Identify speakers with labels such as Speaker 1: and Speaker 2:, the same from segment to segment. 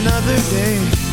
Speaker 1: another day.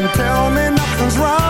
Speaker 1: and tell me
Speaker 2: nothing's wrong.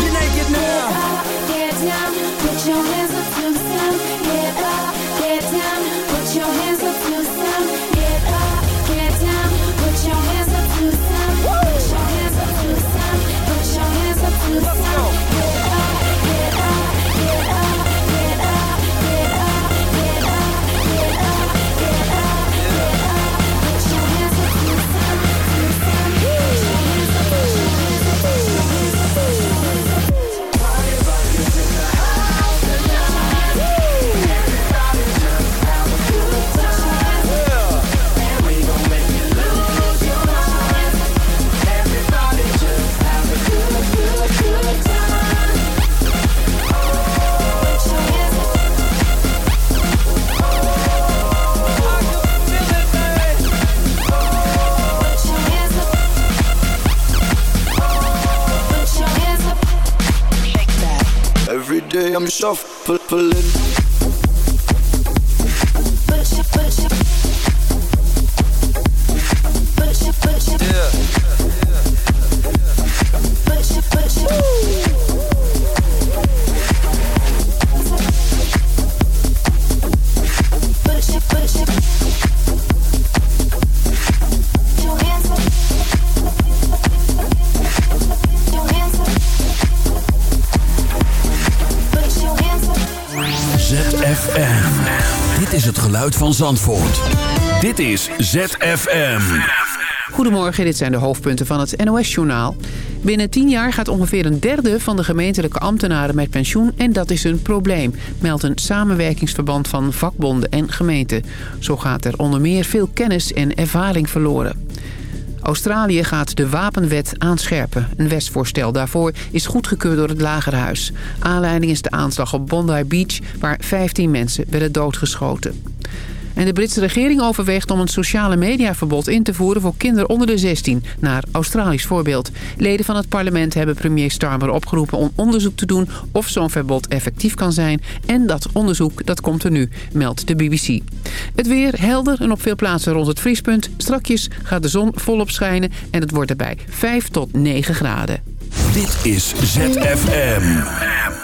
Speaker 3: You naked now.
Speaker 2: Get down, put your hands
Speaker 4: day I'm shuffling.
Speaker 5: Van Zandvoort. Dit is ZFM.
Speaker 6: Goedemorgen, dit zijn de hoofdpunten van het NOS-journaal. Binnen 10 jaar gaat ongeveer een derde van de gemeentelijke ambtenaren met pensioen... en dat is een probleem, meldt een samenwerkingsverband van vakbonden en gemeenten. Zo gaat er onder meer veel kennis en ervaring verloren. Australië gaat de wapenwet aanscherpen. Een wetsvoorstel daarvoor is goedgekeurd door het Lagerhuis. Aanleiding is de aanslag op Bondi Beach... waar 15 mensen werden doodgeschoten. En de Britse regering overweegt om een sociale mediaverbod in te voeren voor kinderen onder de 16, naar Australisch voorbeeld. Leden van het parlement hebben premier Starmer opgeroepen om onderzoek te doen of zo'n verbod effectief kan zijn. En dat onderzoek dat komt er nu, meldt de BBC. Het weer helder en op veel plaatsen rond het vriespunt. Strakjes gaat de zon volop schijnen en het wordt erbij 5 tot 9 graden.
Speaker 5: Dit is ZFM.